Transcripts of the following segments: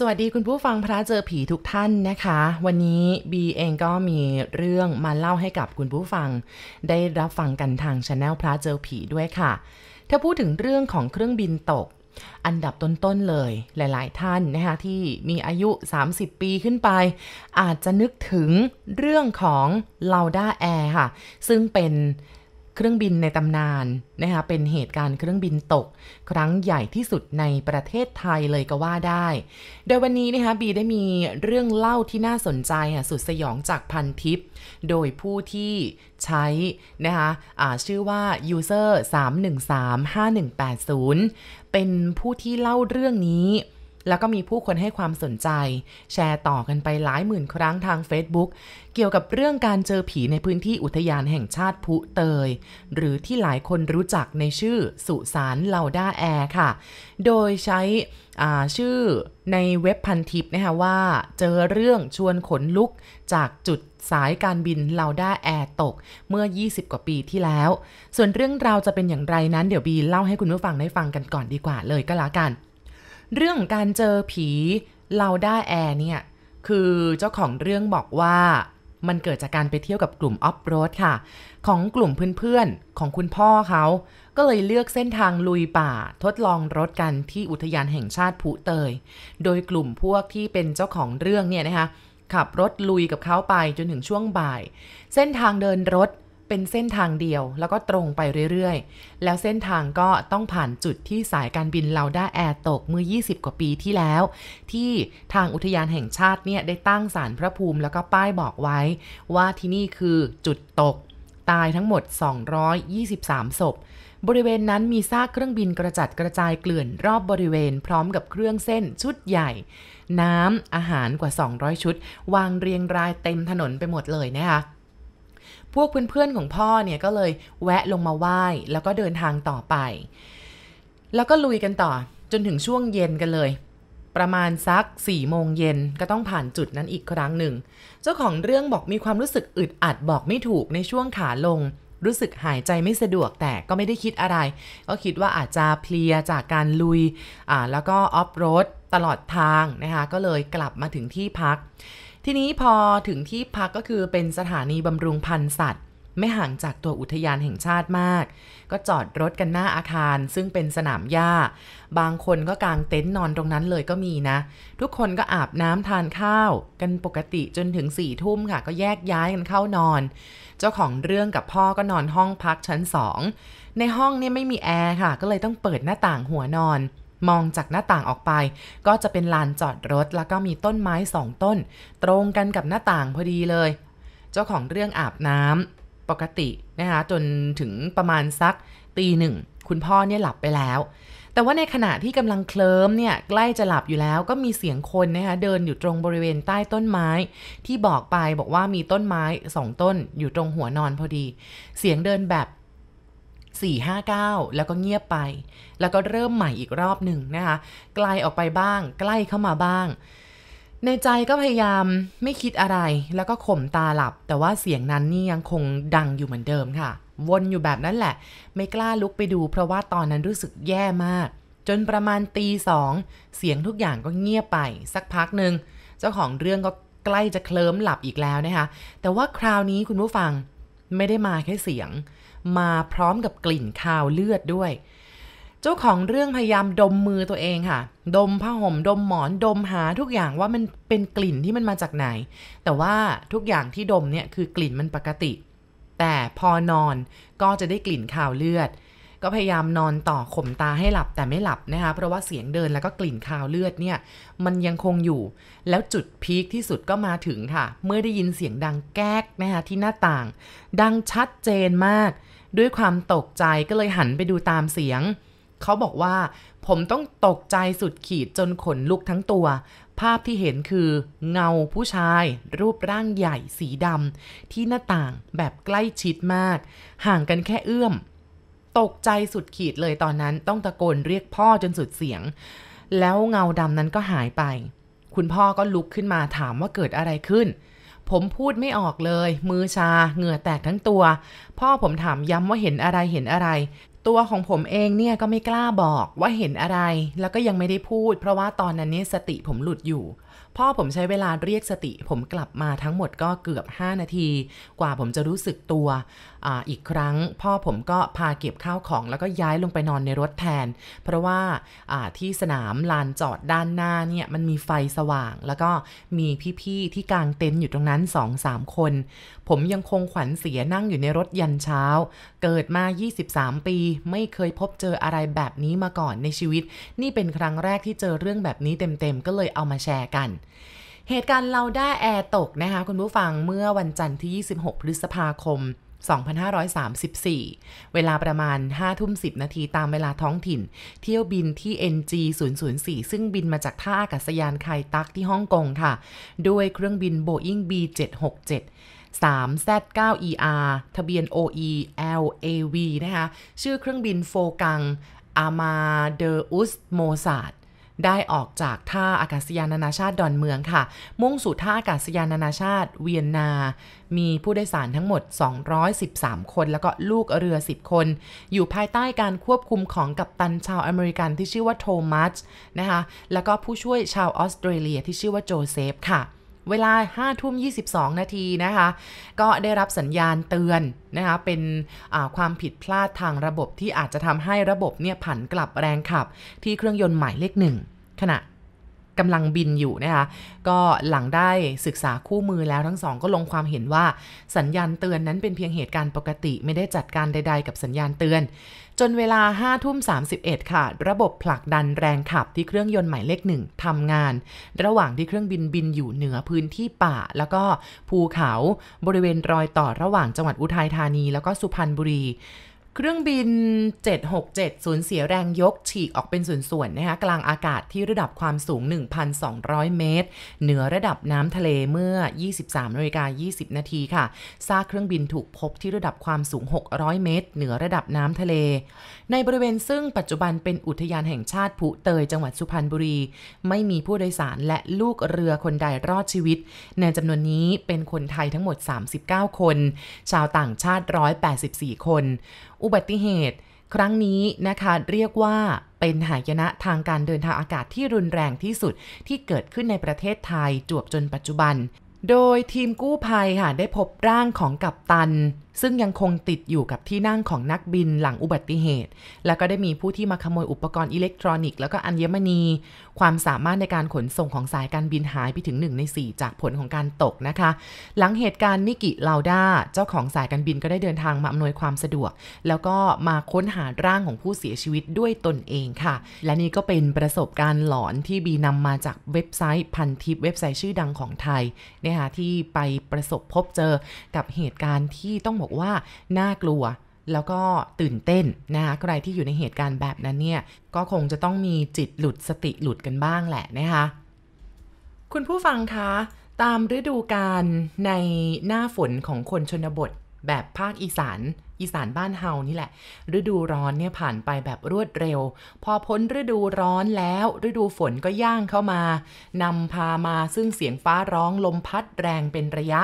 สวัสดีคุณผู้ฟังพระเจอผีทุกท่านนะคะ วันนี้บีเองก็มีเรื่องมาเล่าให้กับคุณผู้ฟัง ได้รับฟังกันทางช anel พระเจอผีด้วยค่ะ ถ้าพูดถึงเรื่องของเครื่องบินตก อันดับต้นๆเลยหลายๆท่านนะคะที่มีอายุ 30 ปีขึ้นไป อาจจะนึกถึงเรื่องของ Lauda Air ค่ะ ซึ่งเป็น เครื่องบินในตำนานนะคะเป็นเหตุการณ์เครื่องบินตก ครั้งใหญ่ที่สุดในประเทศไทยเลยก็ว่าได้ โดยวันนี้นะคะบีได้มีเรื่องเล่าที่น่าสนใจอะสุดสยองจากพันทิป โดยผู้ที่ใช้นะคะะชื่อว่า user 3135180 เป็นผู้ที่เล่าเรื่องนี้ แล้วก็มีผู้คนให้ความสนใจ แชร์ต่อกันไปหลายหมื่นครั้งทาง Facebook เกี่ยวกับเรื่องการเจอผีในพื้นที่อุทยานแห่งชาติพุเตย หรือที่หลายคนรู้จักในชื่อสุสานเลาด้าแอร์ค่ะ โดยใช้ชื่อในเว็บพันทิปนะคะว่า เจอเรื่องชวนขนลุกจากจุดสายการบินเลาด้าแอร์ตกเมื่อ 20 กว่าปีที่แล้ว ส่วนเรื่องราวจะเป็นอย่างไรนั้นเดี๋ยวบีเล่าให้คุณผู้ฟังได้ฟังกันก่อนดีกว่าเลยก็แล้วกัน เรื่องของการเจอผีเลาด้าแอร์เนี่ย คือเจ้าของเรื่องบอกว่ามันเกิดจากการไปเที่ยวกับกลุ่มออฟโรดค่ะ ของกลุ่มเพื่อนๆ ของคุณพ่อเขา ก็เลยเลือกเส้นทางลุยป่าทดลองรถกันที่อุทยานแห่งชาติภูเตย โดยกลุ่มพวกที่เป็นเจ้าของเรื่องเนี่ยนะคะ ขับรถลุยกับเขาไปจนถึงช่วงบ่าย เส้นทางเดินรถ เป็นเส้นทางเดียว แล้วก็ตรงไปเรื่อยๆ แล้วเส้นทางก็ต้องผ่านจุดที่สายการบินเลาด้าแอร์ตกเมื่อ 20 กว่าปีที่แล้ว ที่ทางอุทยานแห่งชาติเนี่ยได้ตั้งสารพระภูมิแล้วก็ป้ายบอกไว้ ว่าที่นี่คือจุดตกตายทั้งหมด 223 ศพ บริเวณนั้นมีซากเครื่องบินกระจัดกระจายเกลื่อนรอบบริเวณพร้อมกับเครื่องเส้นชุดใหญ่ น้ำอาหารกว่า 200 ชุด วางเรียงรายเต็มถนนไปหมดเลยนะคะ พวกเพื่อนๆของพ่อเนี่ยก็เลยแวะลงมาไหว้แล้วก็เดินทางต่อไป แล้วก็ลุยกันต่อจนถึงช่วงเย็นกันเลย ประมาณสัก4โมงเย็นก็ต้องผ่านจุดนั้นอีกครั้งหนึ่ง เจ้าของเรื่องบอกมีความรู้สึกอึดอัดบอกไม่ถูกในช่วงขาลง รู้สึกหายใจไม่สะดวกแต่ก็ไม่ได้คิดอะไร ก็คิดว่าอาจจะเพลียจากการลุยอ่าแล้วก็ออฟโรดตลอดทางนะคะก็เลยกลับมาถึงที่พัก ทีนี้พอถึงที่พักก็คือเป็นสถานีบำรุงพันธุ์สัตว์ ไม่ห่างจากตัวอุทยานแห่งชาติมาก ก็จอดรถกันหน้าอาคาร ซึ่งเป็นสนามหญ้า บางคนก็กางเต็นท์นอนตรงนั้นเลยก็มีนะ ทุกคนก็อาบน้ำทานข้าว กันปกติจนถึงสี่ทุ่มค่ะ ก็แยกย้ายกันเข้านอน เจ้าของเรื่องกับพ่อก็นอนห้องพักชั้นสองในห้องนี่ไม่มีแอร์ค่ะ ก็เลยต้องเปิดหน้าต่างหัวนอน มองจากหน้าต่างออกไป ก็จะเป็นลานจอดรถ แล้วก็มีต้นไม้สองต้น ตรงกันกับหน้าต่างพอดีเลย เจ้าของเรื่องอาบน้ำปกตินะคะจนถึงประมาณสักตีหนึ่งคุณพ่อเนี่ยหลับไปแล้ว แต่ว่าในขณะที่กำลังเคลิ้มเนี่ยใกล้จะหลับอยู่แล้วก็มีเสียงคนนะคะเดินอยู่ตรงบริเวณใต้ต้นไม้ ที่บอกไปบอกว่ามีต้นไม้สองต้นอยู่ตรงหัวนอนพอดี เสียงเดินแบบ 4-5-9 แล้วก็เงียบไป แล้วก็เริ่มใหม่อีกรอบหนึ่งนะคะไกลออกไปบ้าง ใกล้เข้ามาบ้าง ในใจก็พยายามไม่คิดอะไร แล้วก็ข่มตาหลับ แต่ว่าเสียงนั้นนี่ยังคงดังอยู่เหมือนเดิมค่ะ วนอยู่แบบนั้นแหละ ไม่กล้าลุกไปดู เพราะว่าตอนนั้นรู้สึกแย่มาก จนประมาณตีสองเสียงทุกอย่างก็เงียบไป สักพักหนึ่งเจ้าของเรื่องก็ใกล้จะเคลิ้มหลับอีกแล้วนะคะ แต่ว่าคราวนี้คุณผู้ฟังไม่ได้มาแค่เสียง มาพร้อมกับกลิ่นคาวเลือดด้วย เจ้าของเรื่องพยายามดมมือตัวเองค่ะ ดมผ้าห่มดมหมอนดมหาทุกอย่างว่ามันเป็นกลิ่นที่มันมาจากไหน แต่ว่าทุกอย่างที่ดมเนี่ยคือกลิ่นมันปกติ แต่พอนอนก็จะได้กลิ่นคาวเลือด ก็พยายามนอนต่อข่มตาให้หลับแต่ไม่หลับนะคะเพราะว่าเสียงเดินแล้วก็กลิ่นคาวเลือดเนี่ยมันยังคงอยู่ แล้วจุดพีคที่สุดก็มาถึงค่ะ เมื่อได้ยินเสียงดังแก๊กนะคะที่หน้าต่าง ดังชัดเจนมาก ด้วยความตกใจก็เลยหันไปดูตามเสียง เขาบอกว่า ผมต้องตกใจสุดขีดจนขนลุกทั้งตัว ภาพที่เห็นคือเงาผู้ชาย รูปร่างใหญ่สีดำที่หน้าต่างแบบใกล้ชิดมาก ห่างกันแค่เอื้อม ตกใจสุดขีดเลยตอนนั้นต้องตะโกนเรียกพ่อจนสุดเสียง แล้วเงาดำนั้นก็หายไป คุณพ่อก็ลุกขึ้นมาถามว่าเกิดอะไรขึ้น ผมพูดไม่ออกเลย มือชา เหงื่อแตกทั้งตัว พ่อผมถามย้ำว่าเห็นอะไรเห็นอะไร ตัวของผมเองเนี่ยก็ไม่กล้าบอกว่าเห็นอะไร แล้วก็ยังไม่ได้พูด เพราะว่าตอนนั้นนี่สติผมหลุดอยู่ พ่อผมใช้เวลาเรียกสติผมกลับมาทั้งหมดก็เกือบ 5 นาที กว่าผมจะรู้สึกตัวออีกครั้งพ่อผมก็พาเก็บข้าวของแล้วก็ย้ายลงไปนอนในรถแทน เพราะว่าที่สนามลานจอดด้านหน้าเนี่ยมันมีไฟสว่าง แล้วก็มีพี่ๆที่กางเต็นท์อยู่ตรงนั้น2-3คน ผมยังคงขวัญเสียนั่งอยู่ในรถยันเช้า เกิดมา 23 ปี ไม่เคยพบเจออะไรแบบนี้มาก่อนในชีวิต นี่เป็นครั้งแรกที่เจอเรื่องแบบนี้เต็มๆ ก็เลยเอามาแชร์กันเหตุการณ์เราได้แอร์ตกนะคะคุณผู้ฟังเมื่อวันจันทร์ที่ 26 พฤษภาคม 2534 เวลาประมาณ5ทุ่ม10 นาทีตามเวลาท้องถิ่น เที่ยวบินที่ NG 004ซึ่งบินมาจากท่าอากาศยานไคตักที่ฮ่องกงค่ะ ด้วยเครื่องบิน Boeing B767 3Z9ER ทะเบียน OE LAV นะคะ ชื่อเครื่องบินโฟกังอามาเดอุสโมซาด ได้ออกจากท่าอากาศยานนานาชาติดอนเมืองค่ะ มุ่งสู่ท่าอากาศยานนานาชาติเวียนนา มีผู้โดยสารทั้งหมด 213 คน แล้วก็ลูกเรือ 10 คน อยู่ภายใต้การควบคุมของกัปตันชาวอเมริกันที่ชื่อว่าโทมัสนะคะ แล้วก็ผู้ช่วยชาวออสเตรเลียที่ชื่อว่าโจเซฟค่ะ เวลา5ทุ่ม22 นาทีนะคะ ก็ได้รับสัญญาณเตือนนะคะ เป็นความผิดพลาดทางระบบที่อาจจะทำให้ระบบเนี่ยผันกลับแรงขับ ที่เครื่องยนต์หมายเลขหนึ่งขณะกำลังบินอยู่นะคะ ก็หลังได้ศึกษาคู่มือแล้วทั้งสองก็ลงความเห็นว่าสัญญาณเตือนนั้นเป็นเพียงเหตุการณ์ปกติ ไม่ได้จัดการใด ๆ กับสัญญาณเตือน จนเวลา5ทุ่ม31 ค่ะ ระบบผลักดันแรงขับที่เครื่องยนต์หมายเลขหนึ่งทำงาน ระหว่างที่เครื่องบินบินอยู่เหนือพื้นที่ป่า แล้วก็ภูเขาบริเวณรอยต่อระหว่างจังหวัดอุทัยธานี แล้วก็สุพรรณบุรี เครื่องบิน 767 สูญเสียแรงยกฉีกออกเป็นส่วนๆนะคะกลางอากาศที่ระดับความสูง 1,200 เมตร เหนือระดับน้ำทะเลเมื่อ 23นาฬิกา20 นาทีค่ะ ซากเครื่องบินถูกพบที่ระดับความสูง 600 เมตร เหนือระดับน้ำทะเล ในบริเวณซึ่งปัจจุบันเป็นอุทยานแห่งชาติผุเตยจังหวัดสุพรรณบุรี ไม่มีผู้โดยสารและลูกเรือคนใดรอดชีวิต ในจำนวนนี้เป็นคนไทยทั้งหมด 39 คน ชาวต่างชาติ 184 คนอุบัติเหตุ ครั้งนี้นะคะเรียกว่าเป็นหายนะทางการเดินทางอากาศที่รุนแรงที่สุดที่เกิดขึ้นในประเทศไทยจวบจนปัจจุบัน โดยทีมกู้ภัยค่ะได้พบร่างของกัปตัน ซึ่งยังคงติดอยู่กับที่นั่งของนักบินหลังอุบัติเหตุ แล้วก็ได้มีผู้ที่มาขโมยอุปกรณ์อิเล็กทรอนิกส์แล้วก็อัญมณี ความสามารถในการขนส่งของสายการบินหายไปถึง 1 ใน 4 จากผลของการตกนะคะ หลังเหตุการณ์นิกิ เลาดาเจ้าของสายการบินก็ได้เดินทางมาอำนวยความสะดวก แล้วก็มาค้นหาร่างของผู้เสียชีวิตด้วยตนเองค่ะ และนี่ก็เป็นประสบการณ์หลอนที่บีนำมาจากเว็บไซต์พันทิปเว็บไซต์ชื่อดังของไทยนะคะที่ไปประสบพบเจอกับเหตุการณ์ที่ต้องบอกว่าน่ากลัวแล้วก็ตื่นเต้นนะคะใครที่อยู่ในเหตุการณ์แบบนั้นเนี่ยก็คงจะต้องมีจิตหลุดสติหลุดกันบ้างแหละนะคะคุณผู้ฟังคะตามฤดูกาลในหน้าฝนของคนชนบทแบบภาคอีสาน อีสานบ้านเฮานี่แหละ ฤดูร้อนเนี่ยผ่านไปแบบรวดเร็ว พอพ้นฤดูร้อนแล้ว ฤดูฝนก็ย่างเข้ามานำพามาซึ่งเสียงฟ้าร้องลมพัดแรงเป็นระยะ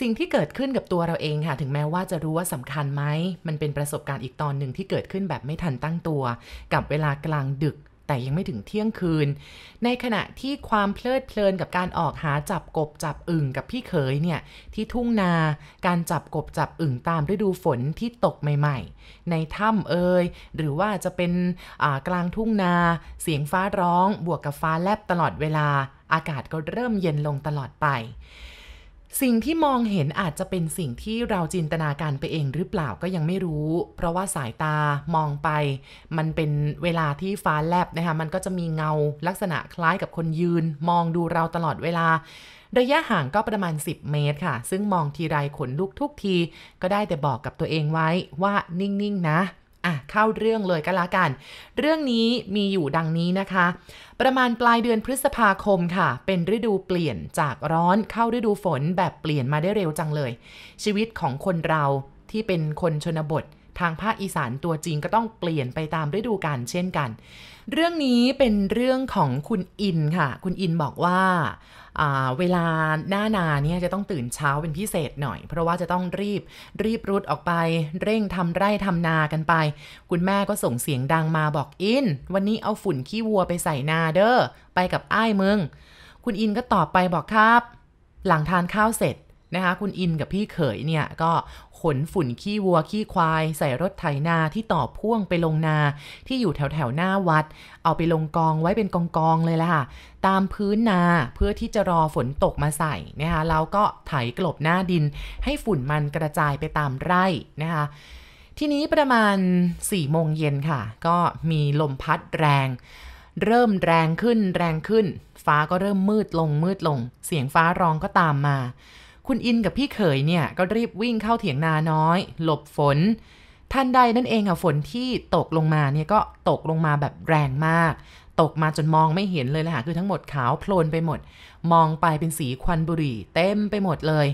สิ่งที่เกิดขึ้นกับตัวเราเองค่ะ ถึงแม้ว่าจะรู้ว่าสำคัญไหม มันเป็นประสบการณ์อีกตอนหนึ่งที่เกิดขึ้นแบบไม่ทันตั้งตัว กับเวลากลางดึก แต่ยังไม่ถึงเที่ยงคืน ในขณะที่ความเพลิดเพลินกับการออกหาจับกบจับอึ่งกับพี่เขยเนี่ย ที่ทุ่งนา การจับกบจับอึ่งตามฤดูฝนที่ตกใหม่ๆ ในถ้ำเอ่ยหรือว่าจะเป็นกลางทุ่งนา เสียงฟ้าร้อง บวกกับฟ้าแลบตลอดเวลา อากาศก็เริ่มเย็นลงตลอดไป สิ่งที่มองเห็นอาจจะเป็นสิ่งที่เราจินตนาการไปเองหรือเปล่าก็ยังไม่รู้ เพราะว่าสายตามองไป มันเป็นเวลาที่ฟ้าแลบนะคะ มันก็จะมีเงาลักษณะคล้ายกับคนยืน มองดูเราตลอดเวลา ระยะห่างก็ประมาณ 10 เมตรค่ะ ซึ่งมองทีไรขนลุกทุกที ก็ได้แต่บอกกับตัวเองไว้ว่านิ่งๆนะอะ เข้าเรื่องเลยก็แล้วกัน เรื่องนี้มีอยู่ดังนี้นะคะ ประมาณปลายเดือนพฤษภาคมค่ะ เป็นฤดูเปลี่ยนจากร้อนเข้าฤดูฝนแบบเปลี่ยนมาได้เร็วจังเลย ชีวิตของคนเราที่เป็นคนชนบททางภาคอีสานตัวจริงก็ต้องเปลี่ยนไปตามฤดูกาลเช่นกัน เรื่องนี้เป็นเรื่องของคุณอินค่ะ คุณอินบอกว่า เวลาหน้านาเนี่ยจะต้องตื่นเช้าเป็นพิเศษหน่อย เพราะว่าจะต้องรีบรีบรุดออกไป เร่งทำไร่ทำนากันไป คุณแม่ก็ส่งเสียงดังมาบอกอิน วันนี้เอาฝุ่นขี้วัวไปใส่นาเด้อไปกับไอ้มึง คุณอินก็ตอบไปบอกครับ หลังทานข้าวเสร็จ นะคะ คุณอินกับพี่เขยเนี่ยก็ขนฝุ่นขี้วัวขี้ควาย ใส่รถไถนาที่ต่อพ่วงไปลงนาที่อยู่แถวแถวหน้าวัด เอาไปลงกองไว้เป็นกองกองเลยละค่ะ ตามพื้นนาเพื่อที่จะรอฝนตกมาใส่นะคะแล้วก็ไถกลบหน้าดิน ให้ฝุ่นมันกระจายไปตามไร่นะคะทีนี้ประมาณ4โมงเย็นค่ะ ก็มีลมพัดแรง เริ่มแรงขึ้นแรงขึ้น ฟ้าก็เริ่มมืดลงมืดลง เสียงฟ้าร้องก็ตามมา คุณอินกับพี่เขยเนี่ยก็รีบวิ่งเข้าเถียงนาน้อย หลบฝนท่านใดนั่นเองค่ะฝนที่ตกลงมาเนี่ยก็ตกลงมาแบบแรงมาก ตกมาจนมองไม่เห็นเลยแหละค่ะคือทั้งหมดขาวโพลนไปหมด มองไปเป็นสีควันบุหรี่ เต็มไปหมดเลย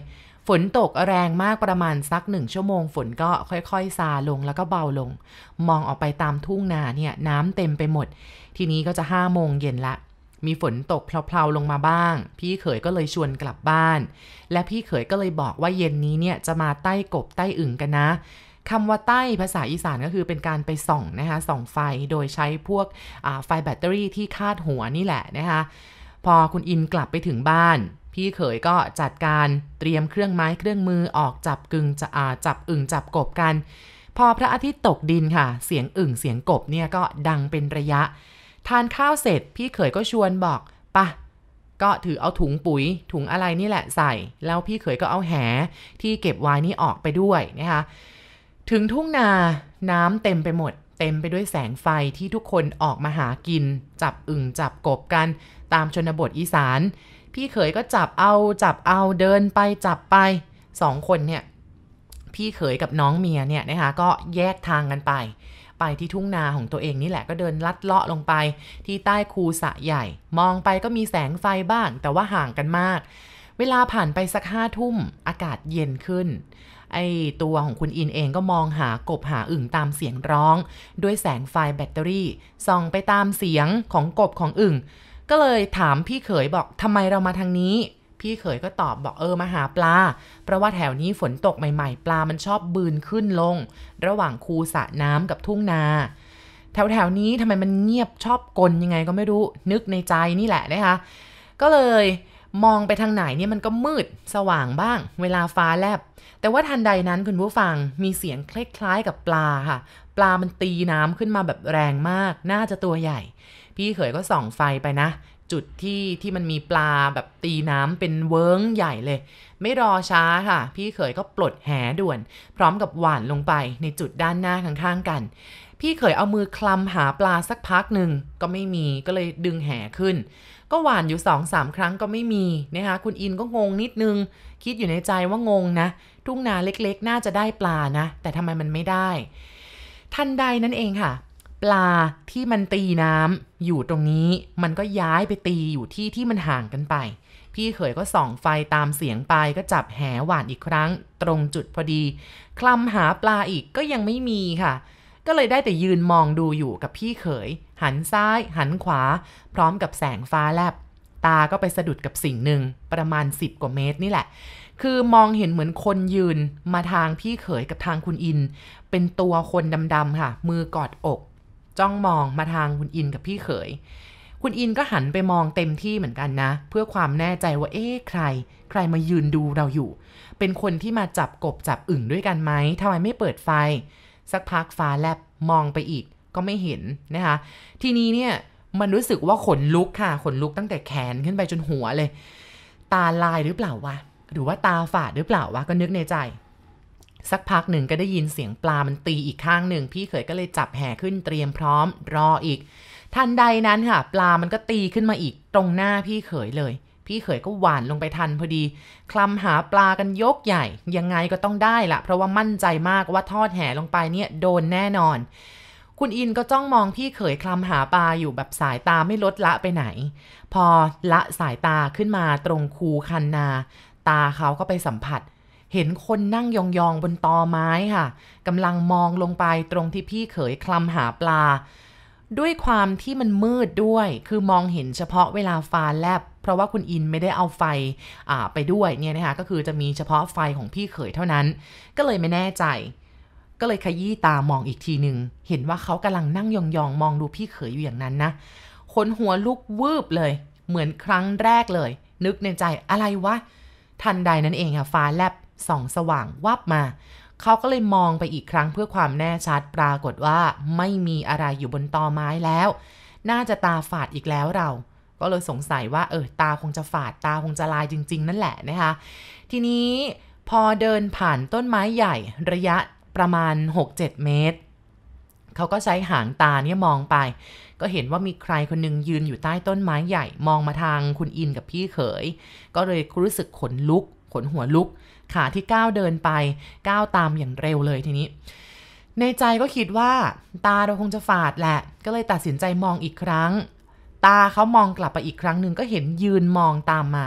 ฝนตกแรงมากประมาณสักหนึ่งชั่วโมง ฝนก็ค่อยๆซาลงแล้วก็เบาลง มองออกไปตามทุ่งนาเนี่ยน้ำเต็มไปหมด ทีนี้ก็จะห้าโมงเย็นละ มีฝนตกเพลาๆลงมาบ้าง พี่เขยก็เลยชวนกลับบ้าน และพี่เขยก็เลยบอกว่าเย็นนี้เนี่ยจะมาใต้กบใต้อึ่งกันนะคำว่าใต้ภาษาอีสานก็คือเป็นการไปส่องนะคะส่องไฟโดยใช้พวกไฟแบตเตอรี่ที่คาดหัวนี่แหละนะคะพอคุณอินกลับไปถึงบ้าน พี่เขยก็จัดการเตรียมเครื่องไม้เครื่องมือออกจับกึงจะจับอึ่งจับกบกัน พอพระอาทิตย์ตกดินค่ะ เสียงอึ่งเสียงกบเนี่ยก็ดังเป็นระยะ ทานข้าวเสร็จพี่เขยก็ชวนบอกปะก็ถือเอาถุงปุ๋ยถุงอะไรนี่แหละใส่ แล้วพี่เขยก็เอาแหที่เก็บไว้นี่ออกไปด้วยนะคะถึงทุ่งนาน้ำเต็มไปหมด เต็มไปด้วยแสงไฟที่ทุกคนออกมาหากิน จับอึ่งจับกบกัน ตามชนบทอีสาน พี่เขยก็จับเอาจับเอาเดินไปจับไปสองคนเนี่ยพี่เขยกับน้องเมียเนี่ยนะคะก็แยกทางกันไป ไปที่ทุ่งนาของตัวเองนี่แหละก็เดินลัดเลาะลงไป ที่ใต้คูสะใหญ่ มองไปก็มีแสงไฟบ้าง แต่ว่าห่างกันมาก เวลาผ่านไปสักห้าทุ่มอากาศเย็นขึ้น ไอตัวของคุณอินเองก็มองหากบหาอึ่งตามเสียงร้อง ด้วยแสงไฟแบตเตอรี่ส่องไปตามเสียงของกบของอึ่งก็เลยถามพี่เขยบอกทำไมเรามาทางนี้ พี่เขยก็ตอบบอกเออมาหาปลา เพราะว่าแถวนี้ฝนตกใหม่ ๆ ปลามันชอบบืนขึ้นลง ระหว่างคูสระน้ำกับทุ่งนา แถวๆนี้ทำไมมันเงียบชอบกลยังไงก็ไม่รู้นึกในใจนี่แหละนะคะก็เลยมองไปทางไหนเนี่ยมันก็มืดสว่างบ้าง เวลาฟ้าแลบ แต่ว่าทันใดนั้นคุณผู้ฟังมีเสียงคล้ายๆกับปลาค่ะ ปลามันตีน้ำขึ้นมาแบบแรงมาก น่าจะตัวใหญ่ พี่เขยก็ส่องไฟไปนะ จุดที่ที่มันมีปลาแบบตีน้ำเป็นเวิ้งใหญ่เลย ไม่รอช้าค่ะ พี่เขยก็ปลดแหด่วน พร้อมกับหว่านลงไปในจุดด้านหน้าข้างๆกัน พี่เขยเอามือคลำหาปลาสักพักหนึ่งก็ไม่มีก็เลยดึงแหขึ้น ก็หว่านอยู่สองสามครั้งก็ไม่มีนะคะคุณอินก็งงนิดนึง คิดอยู่ในใจว่างงนะ ทุ่งนาเล็กๆ น่าจะได้ปลานะ แต่ทำไมมันไม่ได้ ทันใดนั่นเองค่ะ ปลาที่มันตีน้ำอยู่ตรงนี้ มันก็ย้ายไปตีอยู่ที่ที่มันห่างกันไป พี่เขยก็ส่องไฟตามเสียงไปก็จับแหหวานอีกครั้ง ตรงจุดพอดี คลำหาปลาอีกก็ยังไม่มีค่ะ ก็เลยได้แต่ยืนมองดูอยู่กับพี่เขย หันซ้าย หันขวา พร้อมกับแสงฟ้าแลบ ตาก็ไปสะดุดกับสิ่งหนึ่งประมาณ 10 กว่าเมตรนี่แหละคือมองเห็นเหมือนคนยืนมาทางพี่เขยกับทางคุณอิน เป็นตัวคนดำๆค่ะ มือกอดอก จ้องมองมาทางคุณอินกับพี่เขย คุณอินก็หันไปมองเต็มที่เหมือนกันนะ เพื่อความแน่ใจว่าเอ๊ะใคร ใครมายืนดูเราอยู่ เป็นคนที่มาจับกบจับอึ่งด้วยกันไหมทำไมไม่เปิดไฟ สักพักฟ้าแลบมองไปอีกก็ไม่เห็นนะคะ ทีนี้เนี่ยมันรู้สึกว่าขนลุกค่ะขนลุกตั้งแต่แขนขึ้นไปจนหัวเลย ตาลายหรือเปล่าวะหรือว่าตาฝาดหรือเปล่าวะก็นึกในใจ สักพักหนึ่งก็ได้ยินเสียงปลามันตีอีกข้างหนึ่ง พี่เขยก็เลยจับแห่ขึ้นเตรียมพร้อมรออีก ทันใดนั้นค่ะ ปลามันก็ตีขึ้นมาอีกตรงหน้าพี่เขยเลย พี่เขยก็หวานลงไปทันพอดี คลำหาปลากันยกใหญ่ ยังไงก็ต้องได้ละเพราะว่ามั่นใจมากว่าทอดแห่ลงไปเนี่ยโดนแน่นอน คุณอินก็จ้องมองพี่เขยคลำหาปลาอยู่แบบสายตาไม่ลดละไปไหน พอละสายตาขึ้นมาตรงคูคันนา ตาเขาก็ไปสัมผัส เห็นคนนั่งยองๆบนตอไม้ค่ะกำลังมองลงไปตรงที่พี่เขยคลำหาปลา ด้วยความที่มันมืดด้วย คือมองเห็นเฉพาะเวลาฟ้าแลบ เพราะว่าคุณอินไม่ได้เอาไฟไปด้วยเนี่ยนะคะก็คือจะมีเฉพาะไฟของพี่เขยเท่านั้น ก็เลยไม่แน่ใจก็เลยขยี้ตามองอีกทีหนึ่ง เห็นว่าเขากำลังนั่งยองๆ มองดูพี่เขยอยู่อย่างนั้นนะ ขนหัวลุกวืบเลย เหมือนครั้งแรกเลย นึกในใจอะไรวะ ทันใดนั้นเองค่ะฟ้าแลบ ส่องสว่างวับมา เขาก็เลยมองไปอีกครั้งเพื่อความแน่ชัดปรากฏว่าไม่มีอะไรอยู่บนตอไม้แล้ว น่าจะตาฝาดอีกแล้วเรา ก็เลยสงสัยว่าเออตาคงจะฝาดตาคงจะลายจริง ๆ นั่นแหละนะคะ ทีนี้พอเดินผ่านต้นไม้ใหญ่ระยะประมาณ 6-7 เมตร เขาก็ใช้หางตาเนี่ยมองไป ก็เห็นว่ามีใครคนนึงยืนอยู่ใต้ต้นไม้ใหญ่ มองมาทางคุณอินกับพี่เขย ก็เลยรู้สึกขนลุก ขนหัวลุก ขาที่ก้าวเดินไปก้าวตามอย่างเร็วเลยทีนี้ ในใจก็คิดว่าตาเราคงจะฝาดแหละ ก็เลยตัดสินใจมองอีกครั้ง ตาเขามองกลับไปอีกครั้งหนึ่งก็เห็นยืนมองตามมา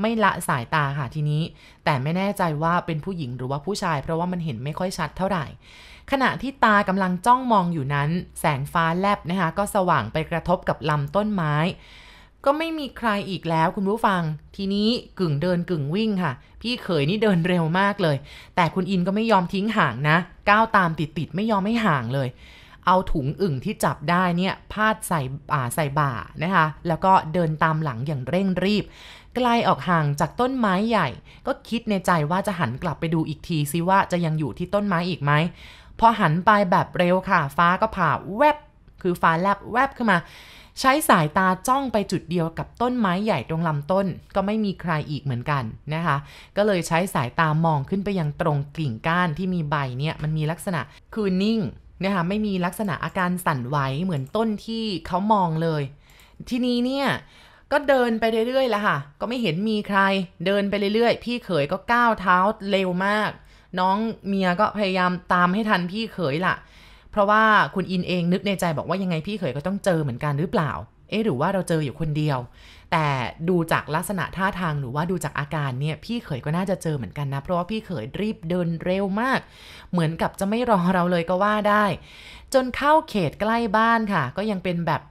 ไม่ละสายตาค่ะทีนี้ แต่ไม่แน่ใจว่าเป็นผู้หญิงหรือว่าผู้ชาย เพราะว่ามันเห็นไม่ค่อยชัดเท่าไหร่ขณะที่ตากำลังจ้องมองอยู่นั้น แสงฟ้าแลบนะคะก็สว่างไปกระทบกับลำต้นไม้ ก็ไม่มีใครอีกแล้วคุณผู้ฟัง ทีนี้กึ่งเดินกึ่งวิ่งค่ะ พี่เขยนี่เดินเร็วมากเลย แต่คุณอินก็ไม่ยอมทิ้งห่างนะ ก้าวตามติดติดไม่ยอมไม่ห่างเลย เอาถุงอึ่งที่จับได้เนี่ยพาดใส่อ่าใส่บ่านะคะ แล้วก็เดินตามหลังอย่างเร่งรีบไกลออกห่างจากต้นไม้ใหญ่ ก็คิดในใจว่าจะหันกลับไปดูอีกทีซิว่าจะยังอยู่ที่ต้นไม้อีกไหมพอหันไปแบบเร็วค่ะ ฟ้าก็ผ่าแวบคือฟ้าแลบแวบขึ้นมา ใช้สายตาจ้องไปจุดเดียวกับต้นไม้ใหญ่ตรงลำต้น ก็ไม่มีใครอีกเหมือนกันนะคะ ก็เลยใช้สายตามองขึ้นไปยังตรงกิ่งก้านที่มีใบเนี่ยมันมีลักษณะคือนิ่งนะคะไม่มีลักษณะอาการสั่นไหวเหมือนต้นที่เขามองเลย ทีนี้เนี่ยก็เดินไปเรื่อยๆแล้วค่ะ ก็ไม่เห็นมีใคร เดินไปเรื่อยๆ พี่เขยก็ก้าวเท้าเร็วมาก น้องเมียก็พยายามตามให้ทันพี่เขยล่ะ เพราะว่าคุณอินเองนึกในใจบอกว่ายังไงพี่เขยก็ต้องเจอเหมือนกันหรือเปล่า เอ๊หรือว่าเราเจออยู่คนเดียว แต่ดูจากลักษณะท่าทางหรือว่าดูจากอาการเนี่ยพี่เขยก็น่าจะเจอเหมือนกันนะ เพราะว่าพี่เขยรีบเดินเร็วมาก เหมือนกับจะไม่รอเราเลยก็ว่าได้ จนเข้าเขตใกล้บ้านค่ะ ก็ยังเป็นแบบ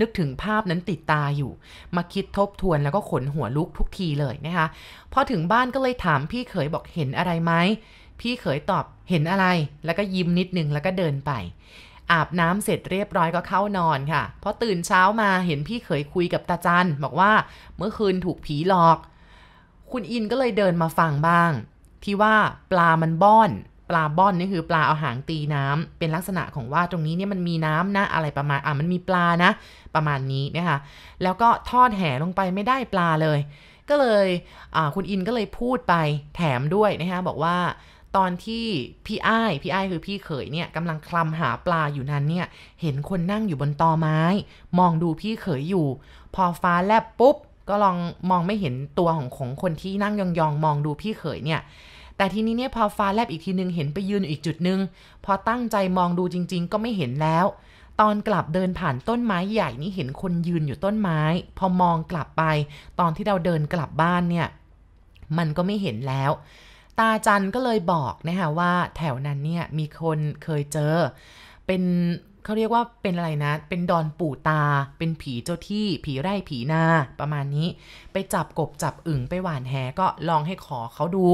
นึกถึงภาพนั้นติดตาอยู่ มาคิดทบทวนแล้วก็ขนหัวลุกทุกทีเลยนะคะ พอถึงบ้านก็เลยถามพี่เขยบอกเห็นอะไรไหม พี่เขยตอบเห็นอะไร แล้วก็ยิ้มนิดนึงแล้วก็เดินไป อาบน้ำเสร็จเรียบร้อยก็เข้านอนค่ะพอตื่นเช้ามาเห็นพี่เขยคุยกับตาจันบอกว่าเมื่อคืนถูกผีหลอก คุณอินก็เลยเดินมาฟังบ้าง ที่ว่าปลามันบ้อนปลาบ้อนนี่คือปลาเอาหางตีน้ำเป็นลักษณะของว่าตรงนี้เนี่ยมันมีน้ำนะอะไรประมาณอะมันมีปลานะ ประมาณนี้นะคะแล้วก็ทอดแห่ลงไปไม่ได้ปลาเลย ก็เลยคุณอินก็เลยพูดไปแถมด้วยนะคะบอกว่า ตอนที่พี่อ้ายพี่อ้ายคือพี่เขยเนี่ยกำลังคลำหาปลาอยู่นั้นเนี่ย เห็นคนนั่งอยู่บนตอไม้ มองดูพี่เขยอยู่ พอฟ้าแลบปุ๊บ ก็ลองมองไม่เห็นตัวของของคนที่นั่งยองๆ มองดูพี่เขยเนี่ย แต่ทีนี้เนี่ยพอฟ้าแลบอีกทีนึงเห็นไปยืนอีกจุดนึง พอตั้งใจมองดูจริง ๆ ก็ไม่เห็นแล้ว ตอนกลับเดินผ่านต้นไม้ใหญ่นี่เห็นคนยืนอยู่ต้นไม้ พอมองกลับไป ตอนที่เราเดินกลับบ้านเนี่ย มันก็ไม่เห็นแล้ว ตาจันก็เลยบอกนะคะว่าแถวนั้นเนี่ยมีคนเคยเจอ เป็นเขาเรียกว่าเป็นอะไรนะ เป็นดอนปู่ตา เป็นผีเจ้าที่ ผีไร่ผีนาประมาณนี้ ไปจับกบจับอึ่งไปหวานแหก็ลองให้ขอเขาดู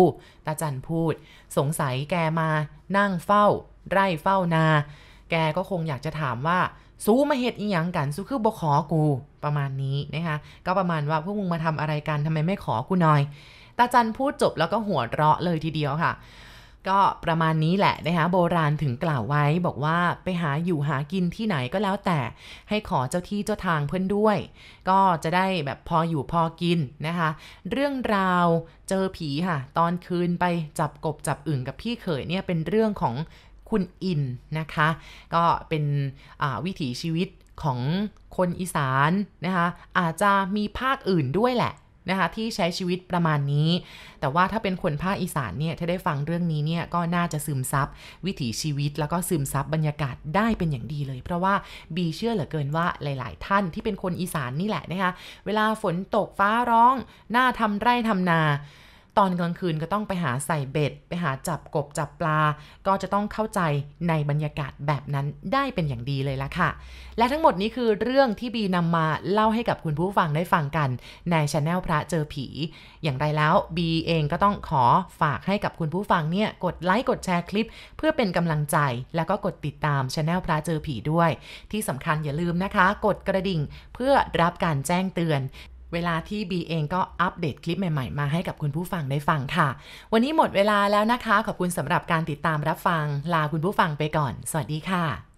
ตาจันพูด สงสัยแกมานั่งเฝ้า ไร่เฝ้านา แกก็คงอยากจะถามว่าสู้มาเหตุอีหยังกันสู้คือบขอกูประมาณนี้นะคะก็ประมาณว่าพวกมึงมาทำอะไรกันทำไมไม่ขอกูหน่อย ตาจันพูดจบแล้วก็หัวเราะเลยทีเดียวค่ะ ก็ประมาณนี้แหละนะคะโบราณถึงกล่าวไว้บอกว่าไปหาอยู่หากินที่ไหนก็แล้วแต่ให้ขอเจ้าที่เจ้าทางเพื่อนด้วย ก็จะได้แบบพออยู่พอกินนะคะ เรื่องราวเจอผีค่ะ ตอนคืนไปจับกบจับอึ่งกับพี่เขยเนี่ยเป็นเรื่องของคุณอินนะคะ ก็เป็นวิถีชีวิตของคนอีสานนะคะอาจจะมีภาคอื่นด้วยแหละ นะคะที่ใช้ชีวิตประมาณนี้ แต่ว่าถ้าเป็นคนภาคอีสานเนี่ยถ้าได้ฟังเรื่องนี้เนี่ยก็น่าจะซึมซับวิถีชีวิต แล้วก็ซึมซับบรรยากาศได้เป็นอย่างดีเลย เพราะว่าบีเชื่อเหลือเกินว่าหลาย ๆ ท่านที่เป็นคนอีสานนี่แหละนะคะเวลาฝนตกฟ้าร้อง หน้าทำไร่ทำนา ตอนกลางคืนก็ต้องไปหาใส่เบ็ด ไปหาจับกบจับปลา ก็จะต้องเข้าใจในบรรยากาศแบบนั้นได้เป็นอย่างดีเลยละค่ะ และทั้งหมดนี้คือเรื่องที่บีนำมาเล่าให้กับคุณผู้ฟังได้ฟังกัน ในช anel พระเจอผี อย่างไรแล้วบีเองก็ต้องขอฝากให้กับคุณผู้ฟังเนี่ยกดไลค์กดแชร์คลิป เพื่อเป็นกำลังใจ แล้วก็กดติดตามช anel พระเจอผีด้วย ที่สำคัญอย่าลืมนะคะ กดกระดิ่งเพื่อรับการแจ้งเตือน เวลาที่บีเองก็อัปเดตคลิปใหม่ๆ มาให้กับคุณผู้ฟังได้ฟังค่ะ วันนี้หมดเวลาแล้วนะคะ ขอบคุณสำหรับการติดตามรับฟัง ลาคุณผู้ฟังไปก่อน สวัสดีค่ะ